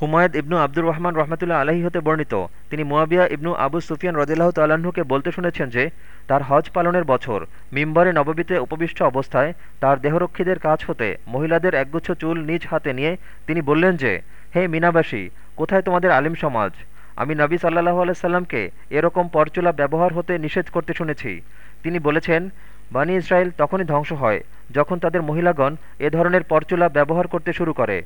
হুমায়দ ইবনু আব্দুর রহমান রহমতুল্লাহ আলহী হতে বর্ণিত। তিনি মুয়াবিয়া ইবনু আবু সুফিয়ান রদিল্লাহ তাল্লাহ্নকে বলতে শুনেছেন যে, তার হজ পালনের বছর, মিম্বরে নববীতে উপবিষ্ট অবস্থায় তার দেহরক্ষীদের কাছ হতে মহিলাদের একগুচ্ছ চুল নিজ হাতে নিয়ে তিনি বললেন যে, হে মিনাবাসী, কোথায় তোমাদের আলিম সমাজ? আমি নবী সাল্লাহ আলাইসাল্লামকে এরকম পরচুলা ব্যবহার হতে নিষেধ করতে শুনেছি। তিনি বলেছেন, বানি ইসরায়েল তখনই ধ্বংস হয় যখন তাদের মহিলাগণ এ ধরনের পরচুলা ব্যবহার করতে শুরু করে।